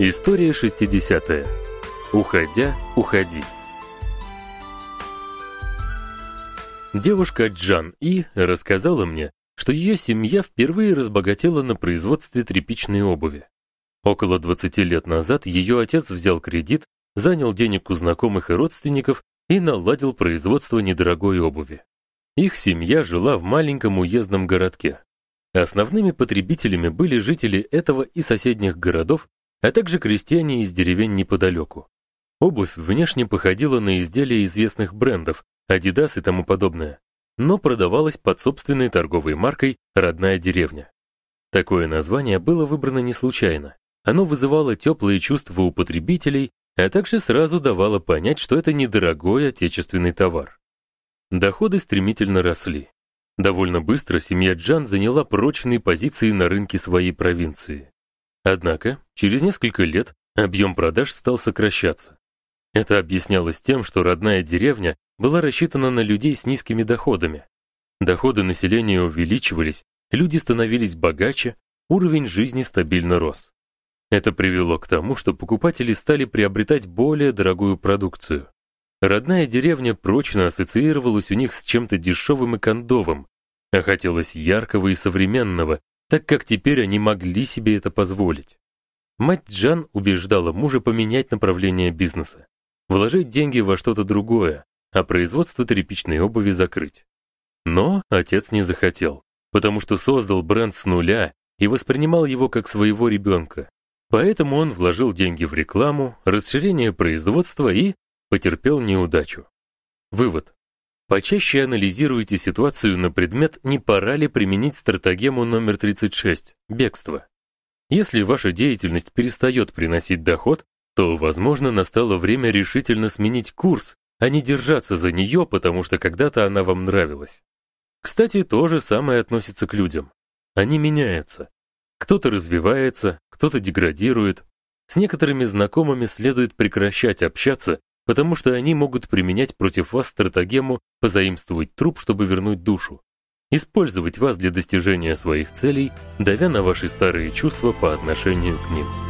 История 60-е. Уходя, уходи. Девушка Джан И рассказала мне, что ее семья впервые разбогатела на производстве тряпичной обуви. Около 20 лет назад ее отец взял кредит, занял денег у знакомых и родственников и наладил производство недорогой обуви. Их семья жила в маленьком уездном городке. Основными потребителями были жители этого и соседних городов, а также крестьяне из деревень неподалеку. Обувь внешне походила на изделия известных брендов, Adidas и тому подобное, но продавалась под собственной торговой маркой «Родная деревня». Такое название было выбрано не случайно. Оно вызывало теплые чувства у потребителей, а также сразу давало понять, что это недорогой отечественный товар. Доходы стремительно росли. Довольно быстро семья Джан заняла прочные позиции на рынке своей провинции. Однако, через несколько лет объем продаж стал сокращаться. Это объяснялось тем, что родная деревня была рассчитана на людей с низкими доходами. Доходы населения увеличивались, люди становились богаче, уровень жизни стабильно рос. Это привело к тому, что покупатели стали приобретать более дорогую продукцию. Родная деревня прочно ассоциировалась у них с чем-то дешевым и кондовым, а хотелось яркого и современного, так как теперь они могли себе это позволить. Мать Джан убеждала мужа поменять направление бизнеса, вложить деньги во что-то другое, а производство тряпичной обуви закрыть. Но отец не захотел, потому что создал бренд с нуля и воспринимал его как своего ребенка. Поэтому он вложил деньги в рекламу, расширение производства и потерпел неудачу. Вывод. Почаще анализируйте ситуацию на предмет, не пора ли применить стратегему номер 36 бегство. Если ваша деятельность перестает приносить доход, то, возможно, настало время решительно сменить курс а не держаться за нее, потому что когда-то она вам нравилась. Кстати, то же самое относится к людям. Они меняются. Кто-то развивается, кто-то деградирует. С некоторыми знакомыми следует прекращать общаться, потому что они могут применять против вас стратегему позаимствовать труп, чтобы вернуть душу. Использовать вас для достижения своих целей, давя на ваши старые чувства по отношению к ним.